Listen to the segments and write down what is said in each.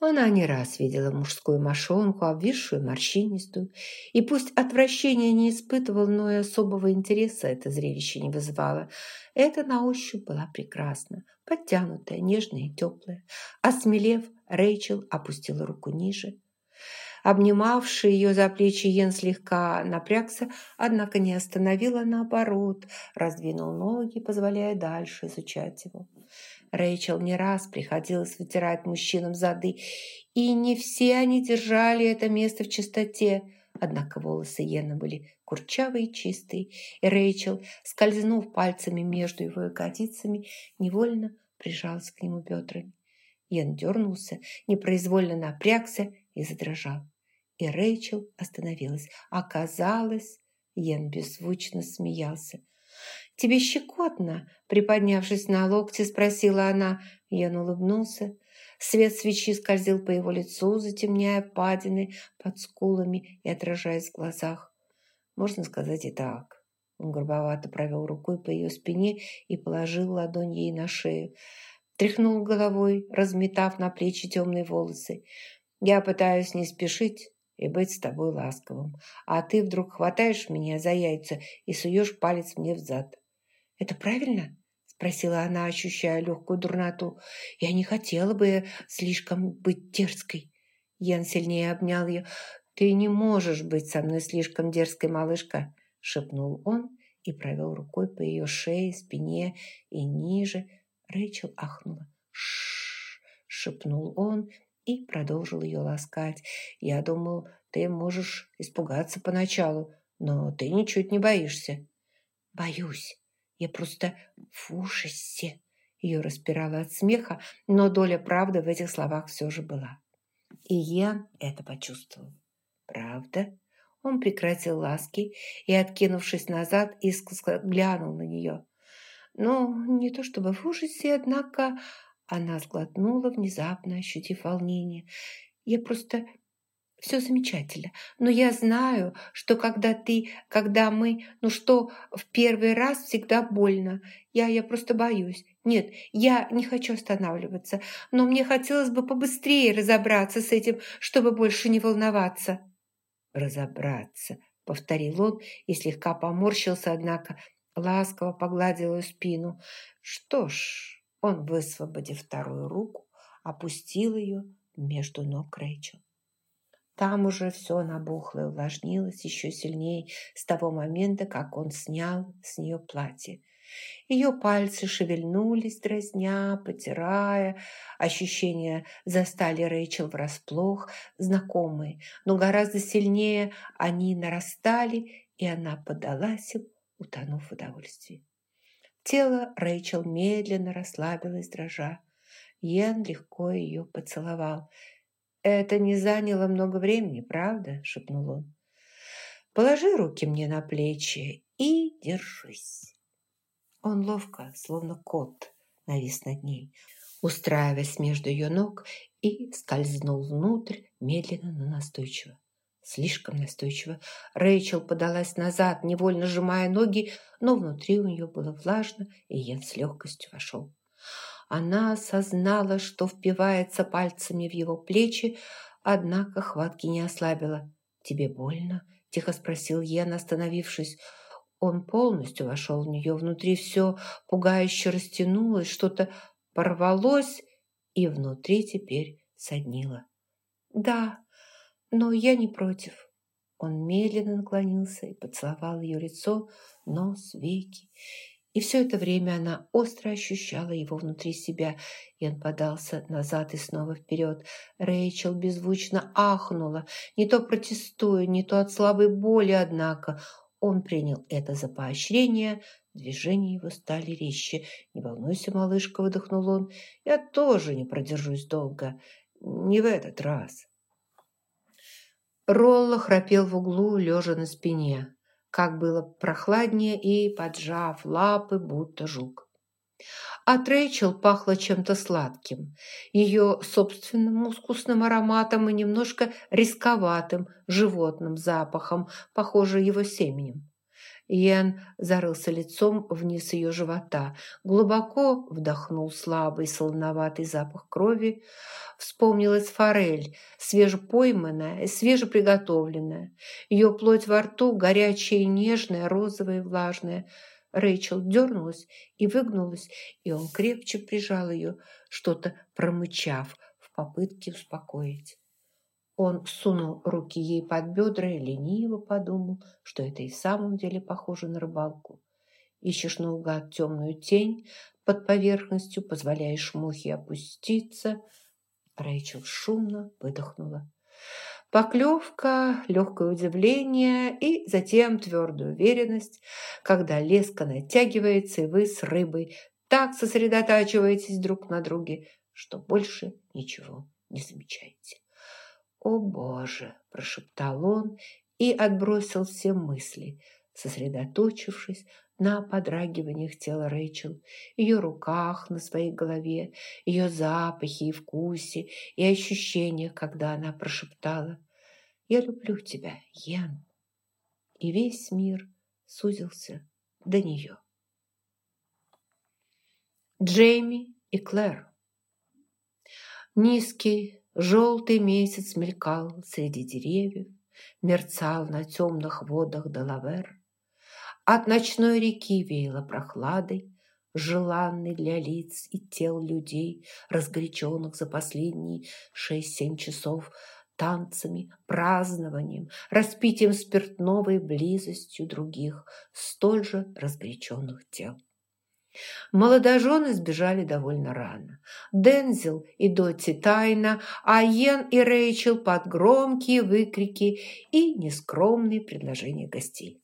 Она не раз видела мужскую мошонку, обвисшую, морщинистую, и пусть отвращения не испытывал, но и особого интереса это зрелище не вызывало. Это на ощупь была прекрасна, подтянутая, нежная и теплая. Осмелев, Рэйчел опустила руку ниже. Обнимавший ее за плечи Йен слегка напрягся, однако не остановила, наоборот, раздвинул ноги, позволяя дальше изучать его. Рэйчел не раз приходилось вытирать мужчинам зады, и не все они держали это место в чистоте. Однако волосы Йена были курчавые и чистые, и Рэйчел, скользнув пальцами между его ягодицами, невольно прижалась к нему бедрами. Йен дернулся, непроизвольно напрягся и задрожал. И Рэйчел остановилась. Оказалось, Йен беззвучно смеялся. «Тебе щекотно?» Приподнявшись на локте, спросила она. Йен улыбнулся. Свет свечи скользил по его лицу, затемняя падины под скулами и отражаясь в глазах. Можно сказать и так. Он грубовато провел рукой по ее спине и положил ладонь ей на шею. Тряхнул головой, разметав на плечи темные волосы. «Я пытаюсь не спешить и быть с тобой ласковым, а ты вдруг хватаешь меня за яйца и суешь палец мне в зад. «Это правильно?» – спросила она, ощущая легкую дурноту. «Я не хотела бы слишком быть дерзкой». Ян сильнее обнял ее. «Ты не можешь быть со мной слишком дерзкой, малышка», – шепнул он и провел рукой по ее шее, спине и ниже. Рэйчел ахнула. «Ш-ш-ш!» шепнул он и продолжил ее ласкать. «Я думал, ты можешь испугаться поначалу, но ты ничуть не боишься». «Боюсь», я просто в ужасе. Ее распирало от смеха, но доля правды в этих словах все же была. И я это почувствовал. Правда? Он прекратил ласки и, откинувшись назад, искоса глянул на нее. Ну, не то чтобы в ужасе, однако она сглотнула, внезапно ощутив волнение. Я просто все замечательно. Но я знаю, что когда ты, когда мы, ну что, в первый раз всегда больно. Я, я просто боюсь. Нет, я не хочу останавливаться, но мне хотелось бы побыстрее разобраться с этим, чтобы больше не волноваться. Разобраться, повторил он и слегка поморщился, однако ласково погладил ее спину. Что ж, он, высвободив вторую руку, опустил ее между ног Рэйчел. Там уже все набухло и увлажнилось еще сильнее с того момента, как он снял с нее платье. Ее пальцы шевельнулись, дразня, потирая. Ощущения застали Рэйчел врасплох, знакомые, но гораздо сильнее они нарастали, и она подалась им, утонув в удовольствии. Тело Рэйчел медленно расслабилось, дрожа. Йен легко ее поцеловал – «Это не заняло много времени, правда?» – шепнул он. «Положи руки мне на плечи и держись». Он ловко, словно кот, навис над ней, устраиваясь между ее ног и скользнул внутрь медленно, но настойчиво. Слишком настойчиво. Рэйчел подалась назад, невольно сжимая ноги, но внутри у нее было влажно, и Йен с легкостью вошел. Она осознала, что впивается пальцами в его плечи, однако хватки не ослабила. «Тебе больно?» – тихо спросил Йен, остановившись. Он полностью вошел в нее. Внутри все пугающе растянулось, что-то порвалось, и внутри теперь соднило. «Да, но я не против». Он медленно наклонился и поцеловал ее лицо, нос, веки. И все это время она остро ощущала его внутри себя. И он подался назад и снова вперед. Рэйчел беззвучно ахнула, не то протестуя, не то от слабой боли, однако. Он принял это за поощрение. Движения его стали резче. «Не волнуйся, малышка», — выдохнул он. «Я тоже не продержусь долго. Не в этот раз». Ролла храпел в углу, лежа на спине как было прохладнее и поджав лапы, будто жук. От Рэйчел пахло чем-то сладким, ее собственным мускусным ароматом и немножко рисковатым животным запахом, похоже, его семенем. Йен зарылся лицом вниз ее живота, глубоко вдохнул слабый солоноватый запах крови. Вспомнилась форель, свежепойманная, свежеприготовленная. Ее плоть во рту горячая и нежная, розовая и влажная. Рэйчел дернулась и выгнулась, и он крепче прижал ее, что-то промычав в попытке успокоить. Он сунул руки ей под бедра и лениво подумал, что это и в самом деле похоже на рыбалку. Ищешь наугад темную тень под поверхностью, позволяешь мухе опуститься. Рэйчел шумно выдохнула. Поклевка, легкое удивление и затем твердая уверенность, когда леска натягивается, и вы с рыбой так сосредотачиваетесь друг на друге, что больше ничего не замечаете. «О, Боже!» – прошептал он и отбросил все мысли, сосредоточившись на подрагиваниях тела Рэйчел, ее руках на своей голове, ее запахе и вкусе и ощущениях, когда она прошептала «Я люблю тебя, Ян!» И весь мир сузился до нее. Джейми и Клэр Низкий, Желтый месяц мелькал среди деревьев, мерцал на темных водах Делавер. От ночной реки веяло прохладой, желанной для лиц и тел людей, разгоряченных за последние шесть-семь часов танцами, празднованием, распитием спиртного и близостью других, столь же разгоряченных тел. Молодожены сбежали довольно рано. Дензел и Дотти тайно, а Йен и Рэйчел под громкие выкрики и нескромные предложения гостей.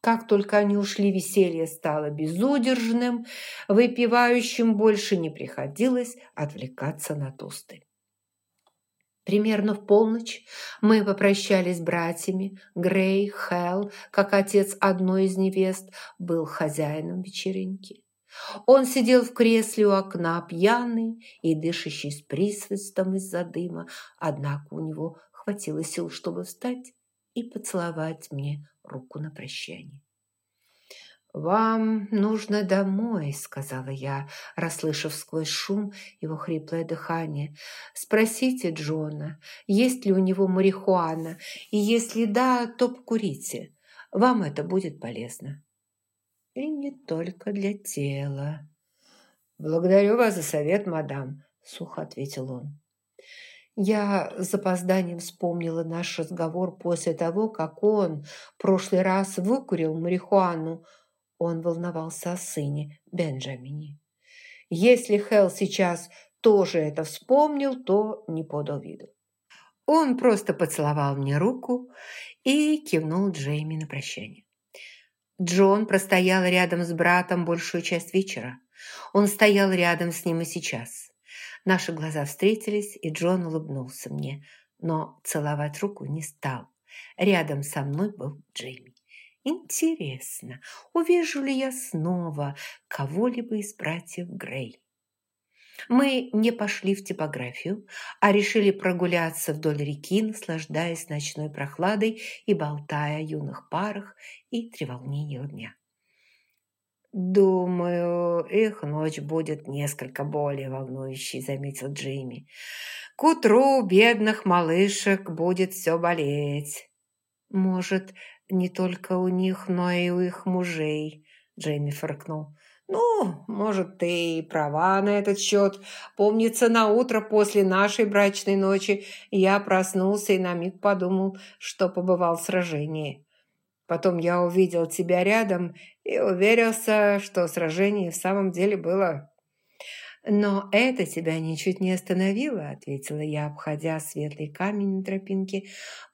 Как только они ушли, веселье стало безудержным, выпивающим больше не приходилось отвлекаться на тосты. Примерно в полночь мы попрощались с братьями. Грей Хелл, как отец одной из невест, был хозяином вечеринки. Он сидел в кресле у окна, пьяный и дышащий с присвистом из-за дыма, однако у него хватило сил, чтобы встать и поцеловать мне руку на прощание. «Вам нужно домой», — сказала я, расслышав сквозь шум его хриплое дыхание. «Спросите Джона, есть ли у него марихуана, и если да, то покурите. Вам это будет полезно». И не только для тела. «Благодарю вас за совет, мадам», – сухо ответил он. Я с запозданием вспомнила наш разговор после того, как он в прошлый раз выкурил марихуану. Он волновался о сыне Бенджамине. Если Хелл сейчас тоже это вспомнил, то не подал виду. Он просто поцеловал мне руку и кивнул Джейми на прощание. Джон простоял рядом с братом большую часть вечера. Он стоял рядом с ним и сейчас. Наши глаза встретились, и Джон улыбнулся мне, но целовать руку не стал. Рядом со мной был Джейми. Интересно, увижу ли я снова кого-либо из братьев Грей? Мы не пошли в типографию, а решили прогуляться вдоль реки, наслаждаясь ночной прохладой и болтая о юных парах и треволнению дня. «Думаю, их ночь будет несколько более волнующей», – заметил Джимми. «К утру бедных малышек будет все болеть». «Может, не только у них, но и у их мужей», – Джейми фыркнул. «Ну, может, ты и права на этот счет. Помнится, на утро после нашей брачной ночи я проснулся и на миг подумал, что побывал в сражении. Потом я увидел тебя рядом и уверился, что сражение в самом деле было». «Но это тебя ничуть не остановило», — ответила я, обходя светлый камень на тропинке.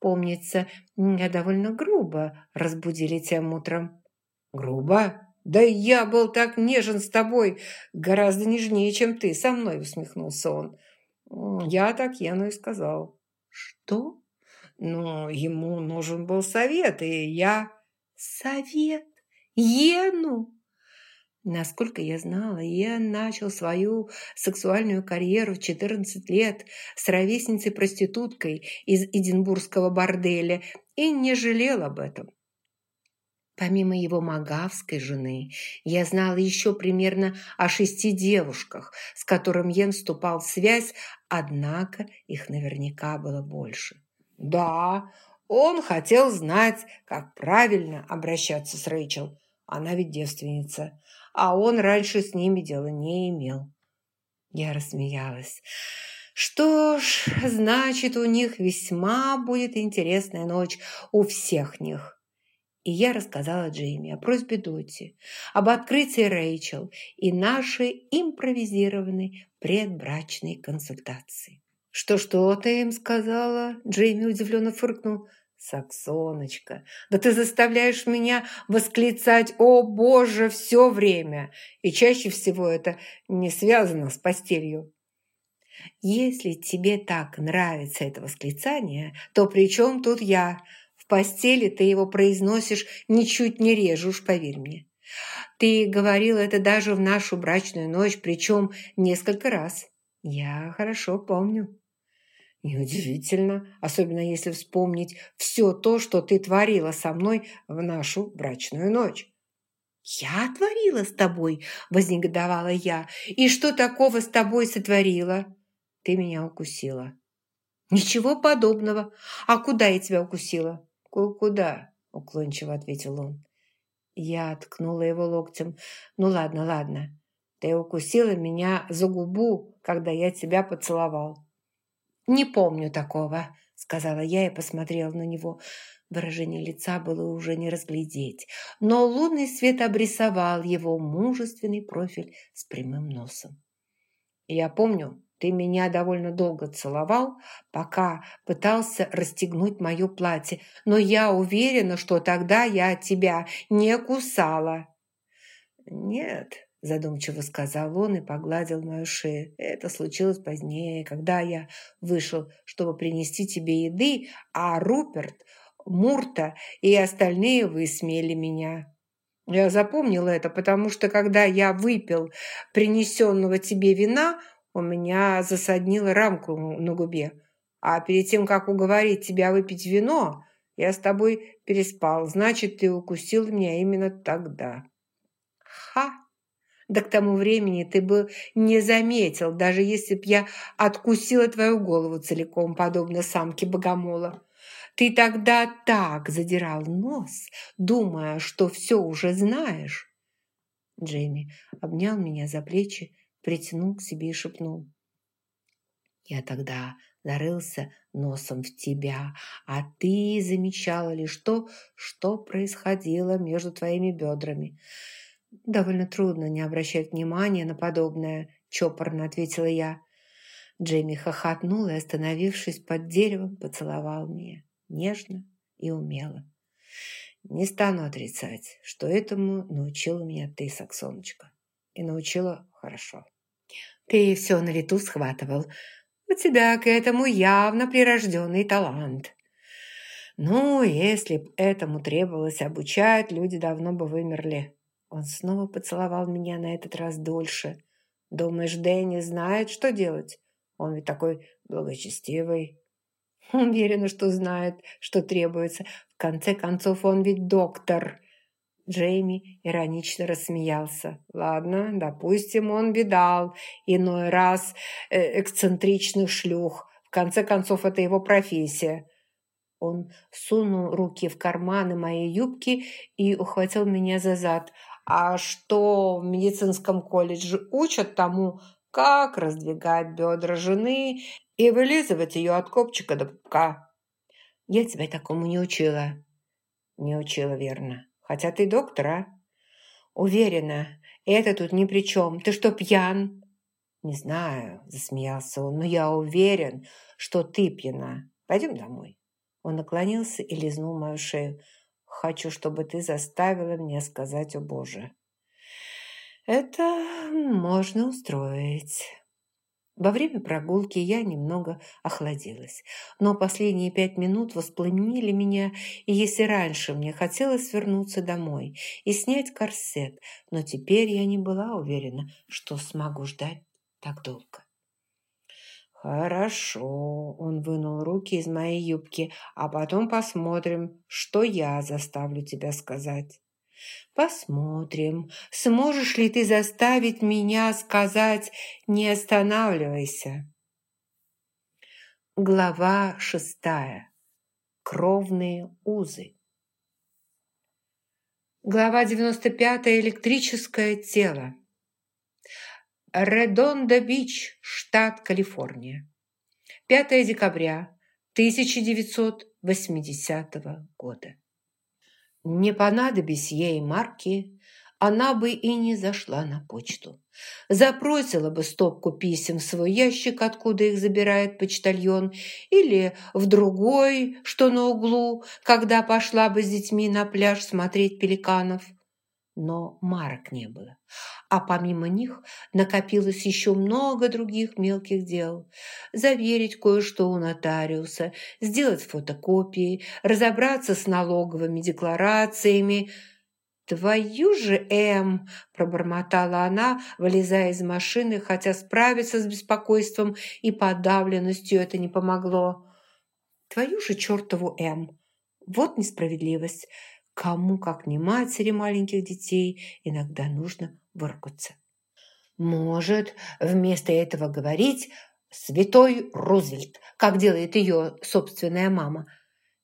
«Помнится, меня довольно грубо разбудили тем утром». «Грубо?» «Да я был так нежен с тобой, гораздо нежнее, чем ты со мной», усмехнулся он. Я так Яну и сказал. «Что?» «Ну, ему нужен был совет, и я...» «Совет? Ену?» Насколько я знала, я начал свою сексуальную карьеру в 14 лет с ровесницей-проституткой из Эдинбургского борделя и не жалел об этом. Помимо его магавской жены, я знала еще примерно о шести девушках, с которыми Йен вступал в связь, однако их наверняка было больше. Да, он хотел знать, как правильно обращаться с Рэйчел. Она ведь девственница, а он раньше с ними дела не имел. Я рассмеялась. Что ж, значит, у них весьма будет интересная ночь у всех них. И я рассказала Джейми о просьбе Доти, об открытии Рэйчел и нашей импровизированной предбрачной консультации. «Что-что ты им сказала?» Джейми удивленно фыркнул. «Саксоночка, да ты заставляешь меня восклицать «О, Боже!» все время, и чаще всего это не связано с постелью». «Если тебе так нравится это восклицание, то при чем тут я?» Постели ты его произносишь ничуть не реже, уж поверь мне. Ты говорил это даже в нашу брачную ночь, причем несколько раз. Я хорошо помню. Неудивительно, особенно если вспомнить все то, что ты творила со мной в нашу брачную ночь. «Я творила с тобой?» – вознегодовала я. «И что такого с тобой сотворила?» «Ты меня укусила». «Ничего подобного. А куда я тебя укусила?» «Куда?» – уклончиво ответил он. Я ткнула его локтем. «Ну ладно, ладно. Ты укусила меня за губу, когда я тебя поцеловал». «Не помню такого», – сказала я и посмотрела на него. Выражение лица было уже не разглядеть, но лунный свет обрисовал его мужественный профиль с прямым носом. «Я помню, ты меня довольно долго целовал, пока пытался расстегнуть мое платье, но я уверена, что тогда я тебя не кусала». «Нет», – задумчиво сказал он и погладил мою шею. «Это случилось позднее, когда я вышел, чтобы принести тебе еды, а Руперт, Мурта и остальные высмеяли меня». Я запомнил это, потому что, когда я выпил принесенного тебе вина, у меня засаднила рамку на губе. А перед тем, как уговорить тебя выпить вино, я с тобой переспал. Значит, ты укусил меня именно тогда. Ха! Да к тому времени ты бы не заметил, даже если б я откусила твою голову целиком, подобно самке богомола. Ты тогда так задирал нос, думая, что все уже знаешь. Джейми обнял меня за плечи притянул к себе и шепнул. «Я тогда зарылся носом в тебя, а ты замечала лишь то, что происходило между твоими бедрами. Довольно трудно не обращать внимания на подобное», – чопорно ответила я. Джейми хохотнул и, остановившись под деревом, поцеловал меня нежно и умело. Не стану отрицать, что этому научила меня ты, Саксоночка и научила хорошо. Ты все на лету схватывал. У тебя к этому явно прирожденный талант. Ну, если б этому требовалось обучать, люди давно бы вымерли. Он снова поцеловал меня на этот раз дольше. Думаешь, Дэнни знает, что делать? Он ведь такой благочестивый. Уверена, что знает, что требуется. В конце концов, он ведь доктор. Джейми иронично рассмеялся. «Ладно, допустим, он видал иной раз э, эксцентричных шлюх. В конце концов, это его профессия». Он сунул руки в карманы моей юбки и ухватил меня за зад. «А что в медицинском колледже учат тому, как раздвигать бедра жены и вылизывать ее от копчика до пупка?» «Я тебя такому не учила». «Не учила, верно». Хотя ты доктор, а? Уверена, это тут ни при чем. Ты что, пьян? Не знаю, засмеялся он, но я уверен, что ты пьяна. Пойдем домой. Он наклонился и лизнул мою шею. Хочу, чтобы ты заставила меня сказать, о Боже. Это можно устроить. Во время прогулки я немного охладилась, но последние пять минут воспламенили меня, и если раньше мне хотелось вернуться домой и снять корсет, но теперь я не была уверена, что смогу ждать так долго. «Хорошо», – он вынул руки из моей юбки, «а потом посмотрим, что я заставлю тебя сказать». Посмотрим, сможешь ли ты заставить меня сказать «не останавливайся». Глава шестая. Кровные узы. Глава 95. Электрическое тело. Редондо-Бич, штат Калифорния. 5 декабря 1980 года. Не понадобись ей марки, она бы и не зашла на почту. Запросила бы стопку писем в свой ящик, откуда их забирает почтальон, или в другой, что на углу, когда пошла бы с детьми на пляж смотреть пеликанов – но марок не было. А помимо них накопилось еще много других мелких дел. Заверить кое-что у нотариуса, сделать фотокопии, разобраться с налоговыми декларациями. «Твою же, Эм!» – пробормотала она, вылезая из машины, хотя справиться с беспокойством и подавленностью это не помогло. «Твою же чертову, Эм! Вот несправедливость!» Кому, как не матери маленьких детей, иногда нужно выркаться. Может, вместо этого говорить «святой Рузвельт», как делает ее собственная мама.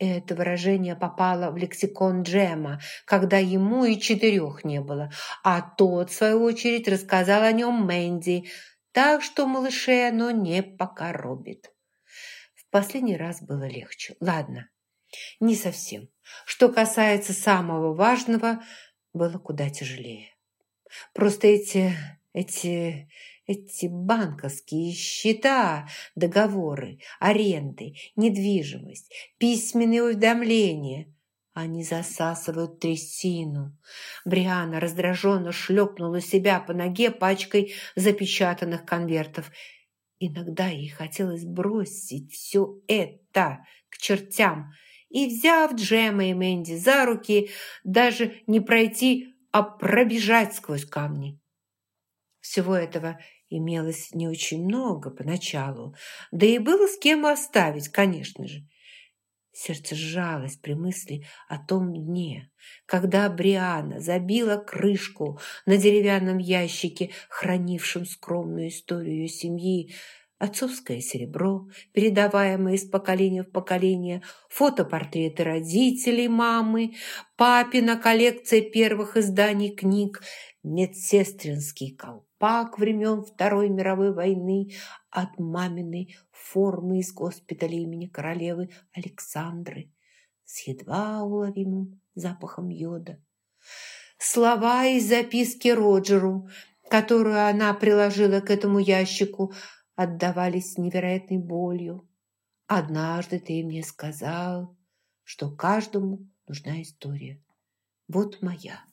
Это выражение попало в лексикон Джема, когда ему и четырех не было, а тот, в свою очередь, рассказал о нем Мэнди, так что малышей оно не покоробит. В последний раз было легче. Ладно, не совсем. Что касается самого важного, было куда тяжелее. Просто эти, эти, эти банковские счета, договоры, аренды, недвижимость, письменные уведомления – они засасывают трясину. Бриана раздраженно шлепнула себя по ноге пачкой запечатанных конвертов. Иногда ей хотелось бросить все это к чертям – и, взяв Джема и Мэнди за руки, даже не пройти, а пробежать сквозь камни. Всего этого имелось не очень много поначалу, да и было с кем оставить, конечно же. Сердце сжалось при мысли о том дне, когда Бриана забила крышку на деревянном ящике, хранившем скромную историю семьи, отцовское серебро, передаваемое из поколения в поколение, фотопортреты родителей, мамы, папина коллекция первых изданий книг, медсестринский колпак времен Второй мировой войны от маминой формы из госпиталя имени королевы Александры с едва уловимым запахом йода. Слова из записки Роджеру, которую она приложила к этому ящику – отдавались невероятной болью. Однажды ты мне сказал, что каждому нужна история. Вот моя.